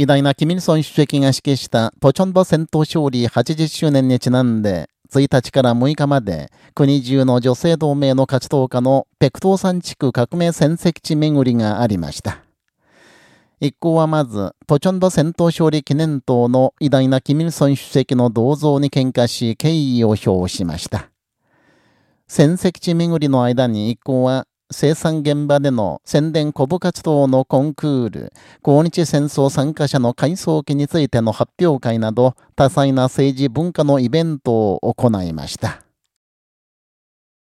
偉大なキミルソン主席が指揮したポチョンボ戦闘勝利80周年にちなんで、1日から6日まで、国中の女性同盟の活動家のペクトー山地区革命戦績地巡りがありました。一行はまず、ポチョンボ戦闘勝利記念塔の偉大なキミルソン主席の銅像に喧嘩し、敬意を表しました。戦績地巡りの間に一行は、生産現場での宣伝古舞活動のコンクール、抗日戦争参加者の回想期についての発表会など、多彩な政治文化のイベントを行いました。